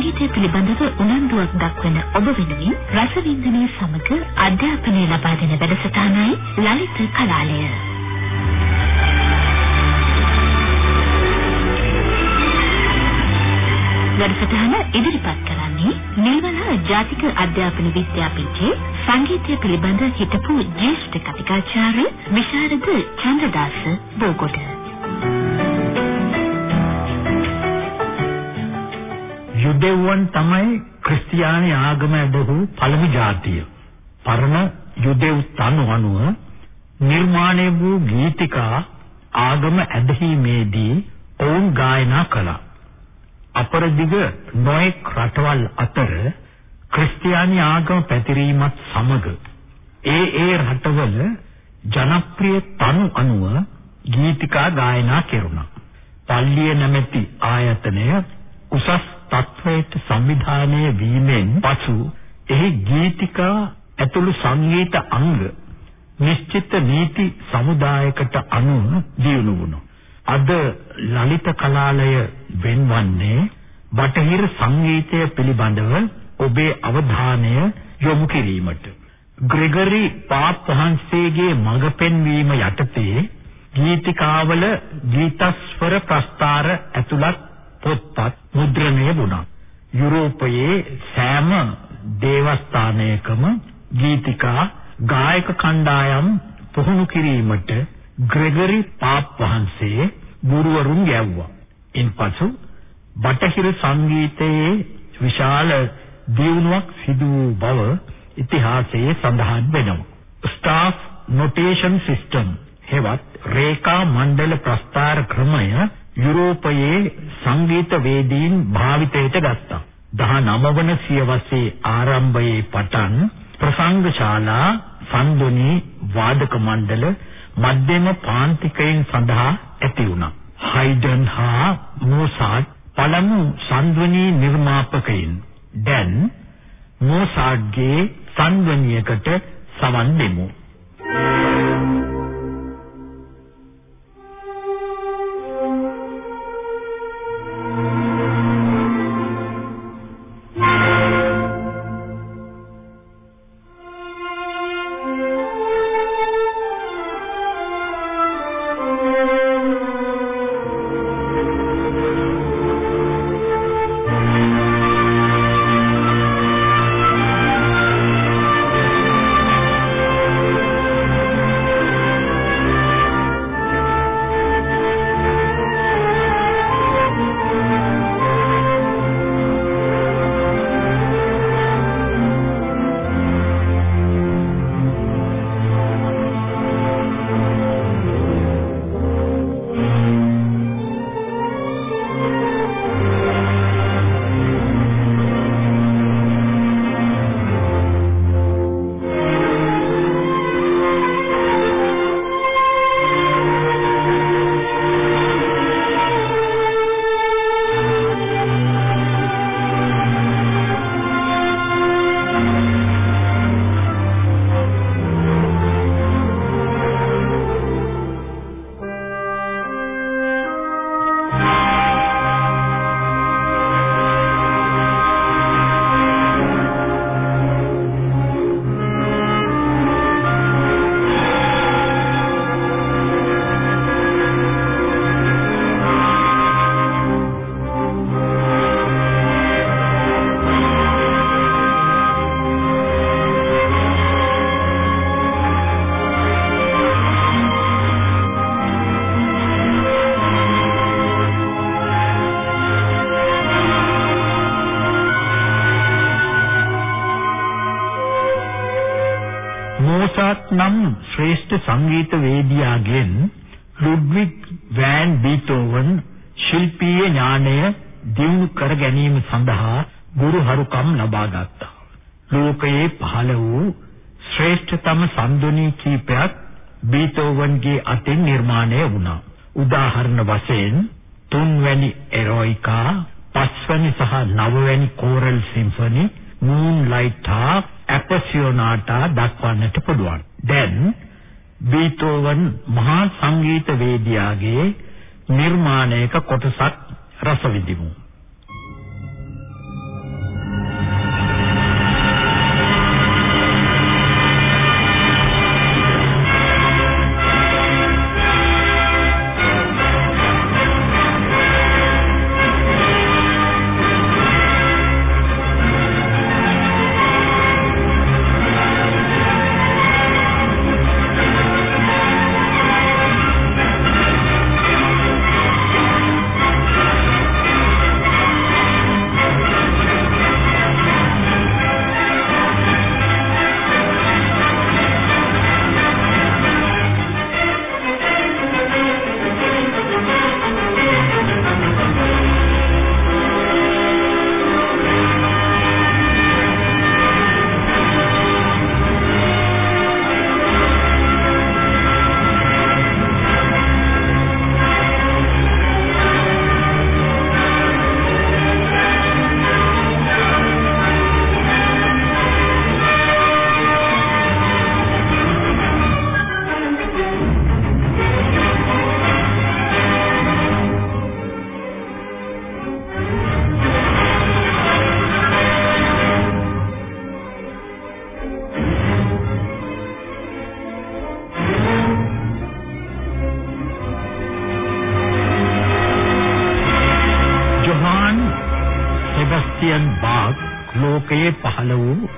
සංගීතය පිළිබඳව උනන්දුවක් දක්වන ඔබ වෙනුවෙන් රසවින්දනයේ සමග අධ්‍යාපනය ලබා දෙන වැඩසටහනයි ලලිත කලාලය. වැඩසටහන ඉදිරිපත් කරන්නේ නිල්වල ජාතික අධ්‍යාපන විද්‍යාපීඨයේ සංගීතය පිළිබඳ හිටපු ජ්‍යෙෂ්ඨ කතිකාචාර්ය විශාරද චන්ද්‍රදාස බෝගොඩ. යුදෙව්වන් තමයි ක්‍රිස්තියානි ආගම ඇදහු පළමු ජාතිය. පරණ යුදෙව් තනු අනුව නිර්මාණය වූ ගීතිකා ආගම ඇදහිීමේදී ඔවුන් ගායනා කළා. අපරදිග නොඑක් රටවල් අතර ක්‍රිස්තියානි ආගම පැතිරීමත් සමග ඒ ඒ රටවල ජනප්‍රිය තනු අනුව ගීතිකා ගායනා කෙරුණා. පල්ලිය නැමැති ආයතනය උසස් තත්වයට සංවිධානය වීමෙන් පසු එහි ගීතිකා ඇතුළු සංගීත අංග නිශ්චිත නීති සමුදායකට අනුව දියුණු වුණා. අද ලලිත කලාලය වෙන්වන්නේ බටහිර සංගීතය පිළිබඳව ඔබේ අවධානය යොමු කිරීමට. ග්‍රෙගරි පාප් වහන්සේගේ මඟ පෙන්වීම යටතේ ගීතිකාවල ගීතස්වර ප්‍රස්තාර ඇතුළත් පොත්පත් මුද්‍රණය වුණා. යුරෝපයේ සෑම දේවස්ථානයකම ගීතිකා ගායක කණ්ඩායම් පුහුණු කිරීමට ග්‍රෙගරි පාප් වහන්සේ ගුරුවරුන් ගැව්වා. ඉන්පසු බටහිර සංගීතයේ විශාල දියුණුවක් සිදු වූ බව ඉතිහාසයේ සඳහන් වෙනවා. ස්ටාෆ් නොටේෂන් සිස්ටම් හෙවත් රේඛා මණ්ඩල ප්‍රස්තාර ක්‍රමය යුරෝපයේ සංගීත වේදීන් භාවිතයට ගත්තා. 19 වන සියවසේ ආරම්භයේ පටන් ප්‍රසංග ශාලා සම්දුනි වාදක මණ්ඩල මධ්‍යම පාන්තිකයන් සඳහා ඇති වුණා. හයිඩන් හා මොසාට් පළමු සංධ්වනි නිර්මාපකයින්. දැන් මොසාට්ගේ සංධ්වනියකට සවන් දෙමු. නම් ශ්‍රේෂ්ඨ සංගීත වේදිකාගෙන් ලුඩ්විග් වෑන් බීතෝවන් ශිල්පීය ඥානය දියුණු කර ගැනීම සඳහා ගුරු හරුකම් ලබා ගත්තා. ලෝකයේ පහළ වූ ශ්‍රේෂ්ඨතම සම්දුනි කීපයක් බීතෝවන්ගේ අතින් නිර්මාණය වුණා. උදාහරණ වශයෙන් තුන්වැනි එරොයිකා, පස්වැනි සහ නවවැනි කෝරල් සිම්ෆනි, මූන්ලයිට් හා ඇපසියෝනාටා දක්වන්නට පුළුවන්. දැන් බීතෝවන් මහා සංගීත වේදිකාවේ නිර්මාණයක කොටසක් රස විඳිමු. පහළ වූ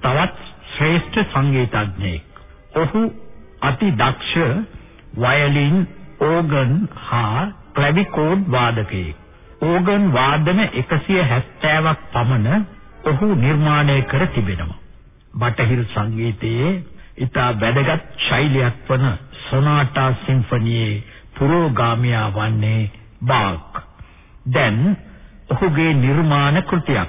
තවත් ශ්‍රේෂ්ඨ සංගීතඥයෙක්. ඔහු අති දක්ෂ වයලින්, ඕගන් හා ක්ලැවිකෝඩ් වාදකයෙක්. ඕගන් වාදන 170ක් පමණ ඔහු නිර්මාණය කර තිබෙනවා. බටහිර සංගීතයේ ඉතා වැදගත් ශෛලියක් වන සොනාටා සිම්ෆනියේ පුරෝගාමියා වන්නේ බාක්. දැන් ඔහුගේ නිර්මාණ කෘතියක්.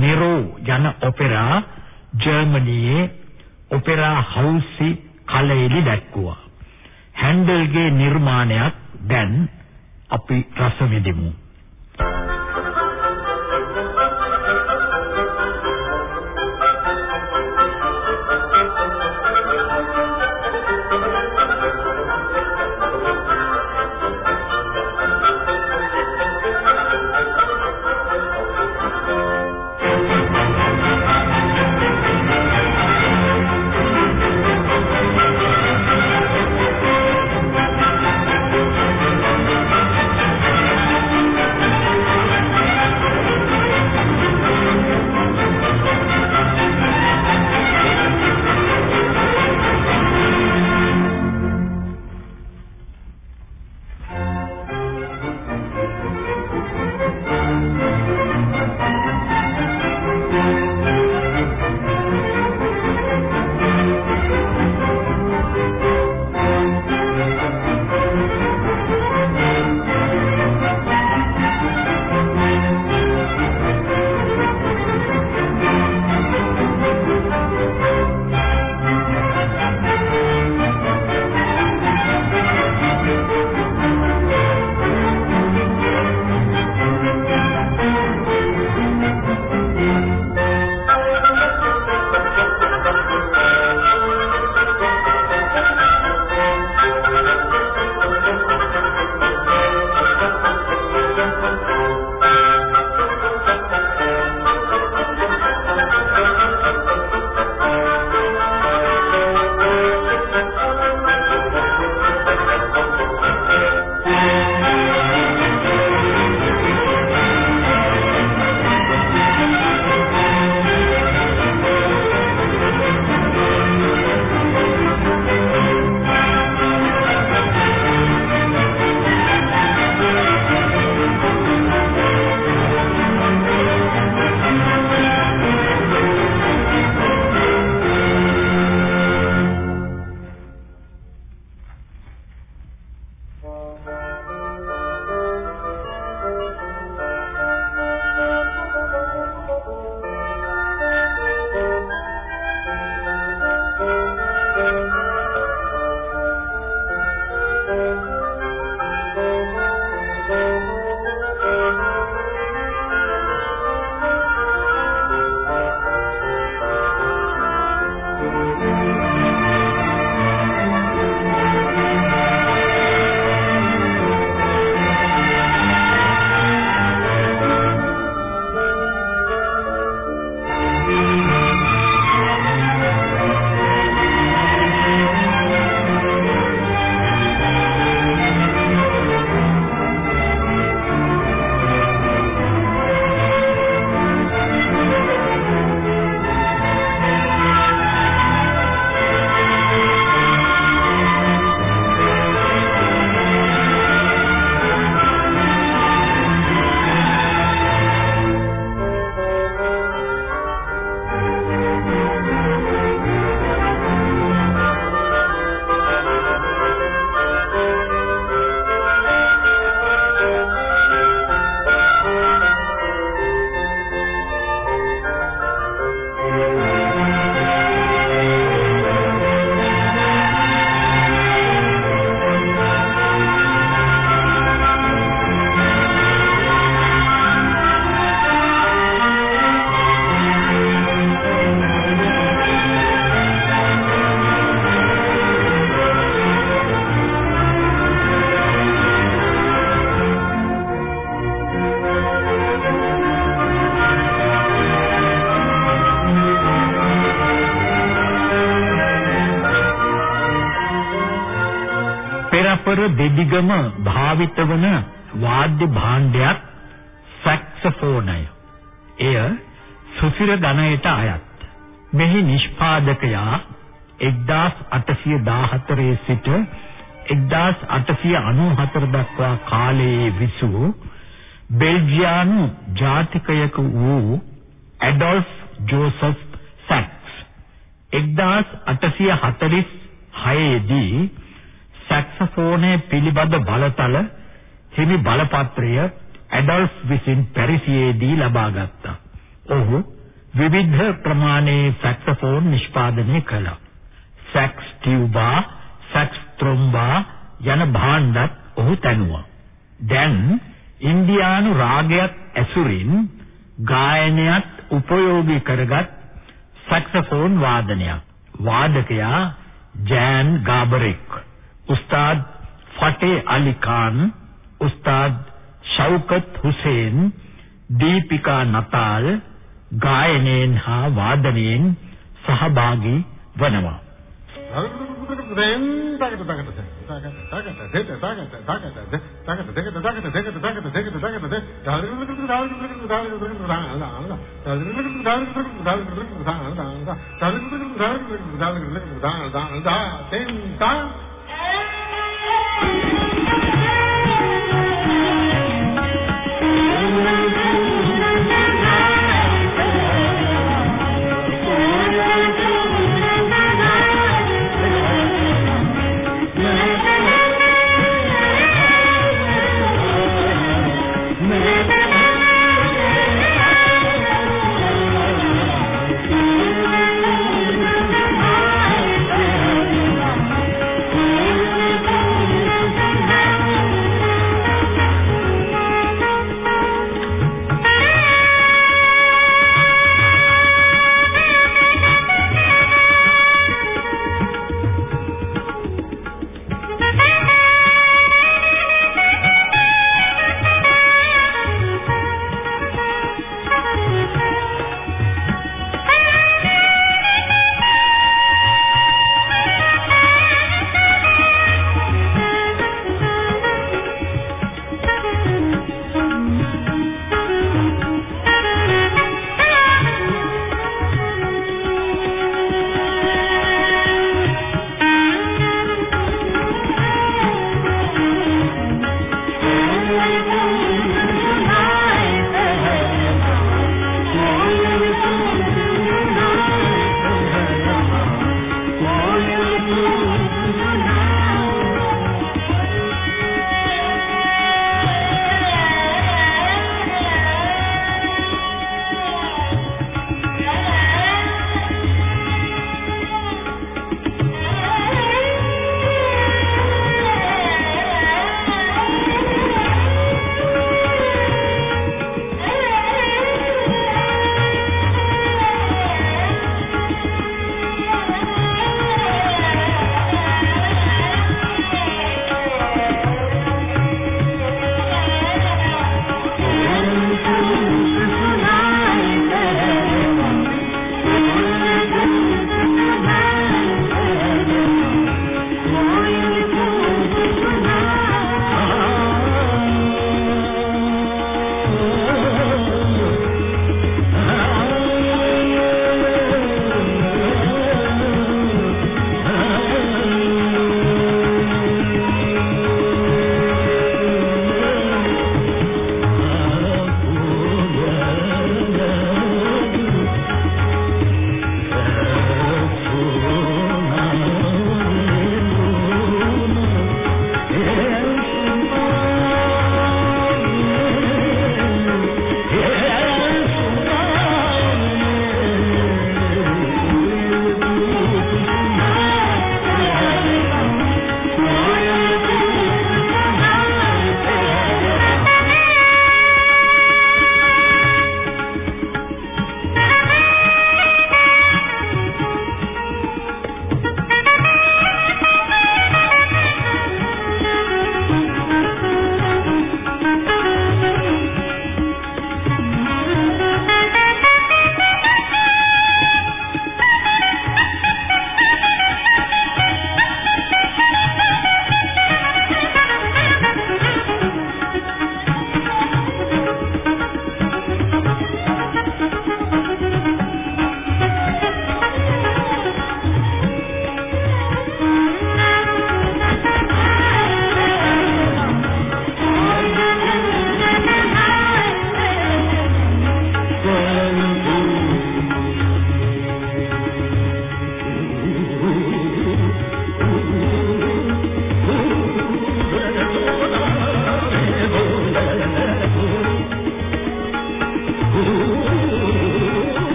නෙරෝ යන ඔපෙරා ජර්මනියේ ඔපෙරා හවුසි කලෙලි දැක්වුවා. හැන්ඩල්ගේ නිර්මාණයක් දැන් අපි රස විඳිමු. අපර දෙදිගම භාවිත වන වාද්‍ය භාණ්ඩයක් සැක්සෆෝනය. එය සුසිර ගණයට අයත්. මෙහි නිෂ්පාදකයා 1814 සිට 1894 දක්වා කාලයේ විසූ බෙල්ජියානු ජාතිකයෙක වූ ඇඩොල්ෆ් ජෝසෆ් සැක්ස් 1846 දී සැක්සෆෝනයේ පිළිබඳ බලතල හිමි බලපත්‍රය ඇඩොල්ෆ් විසින් පැරිසියේදී ලබා ගත්තා. ඔහු විවිධ ප්‍රමාණයේ සැක්සෆෝන් නිෂ්පාදනය කළා. සැක්ස් ටියුබා, සැක්ස් ත්‍රොම්බා යන භාණ්ඩත් ඔහු තැනුවා. දැන් ඉන්දියානු රාගයක් ඇසුරින් ගායනයත් උපයෝගී කරගත් සැක්සෆෝන් වාදනයක්. වාදකයා ජෑන් ගාබරෙක්. उस्ताद फतेह अली खान उस्ताद ෂෞකත් හුසේන් දීපිකා නතාල් ගායනයෙන් හා වාදනයෙන් සහභාගී වනවා.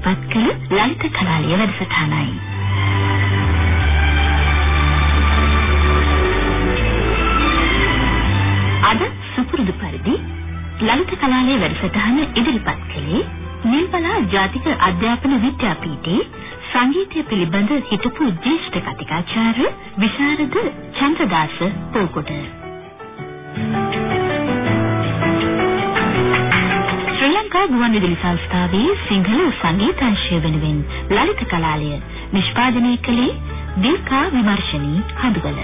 ඉදිරිපත් කළ ලලිත කලාලය වැඩසටහනයි. අද සුපුරුදු පරිදි ලලිත කලාලය වැඩසටහන ඉදිරිපත් කළේ නිල්බලා ජාතික අධ්‍යාපන විද්‍යාපීඨයේ සංගීතය පිළිබඳ හිටපු ජ්‍යෙෂ්ඨ කතිකාචාර්ය විශාරද චන්ද්‍රදාස පෝකොට. ශ්‍රී ලංකා ගුවන්විදුලි සංස්ථාවේ සිංහල සංගීතංශය වෙනුවෙන් ලලිත කලාලය නිෂ්පාදනය කළේ දීකා විමර්ශනී හඳුබල.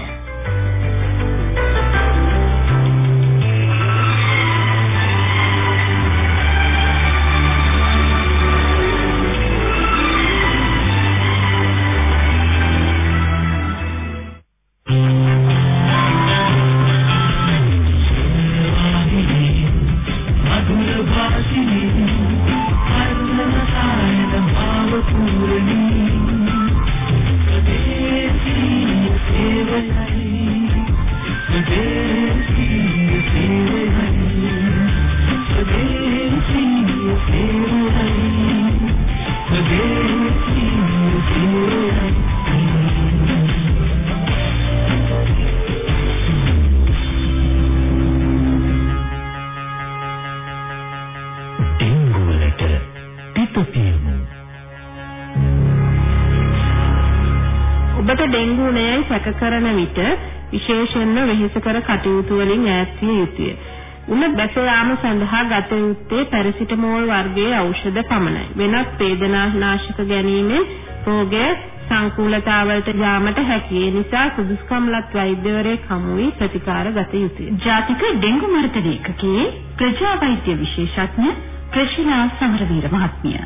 සැක කරන විට විශේෂයෙන්ම වෙහෙසකර කටයුතු වලින් ඈත් විය යුතුය. උණ බැස යාම සඳහා ගත යුත්තේ පැරසිටමෝල් වර්ගයේ ඖෂධ පමණයි. වෙනත් වේදනානාශක ගැනීමෙන් රෝගය සංකූලතාවලට යාමට හැකි. ඒ නිසා සුදුසුකම්ලත් වෛද්‍යවරයෙක් හමු වී ප්‍රතිකාර ගත යුතුය. ජාතික ඩෙන්ගු මර්ධන ඒකකයේ ප්‍රජා වෛද්‍ය විශේෂඥ ක්‍රිෂ්ණා සමරවීර මහත්මිය.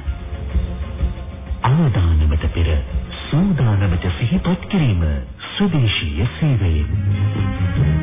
අවදානමට පෙර සූදානමට සිහිපත් කිරීම සුදේශීය සේවයෙන්.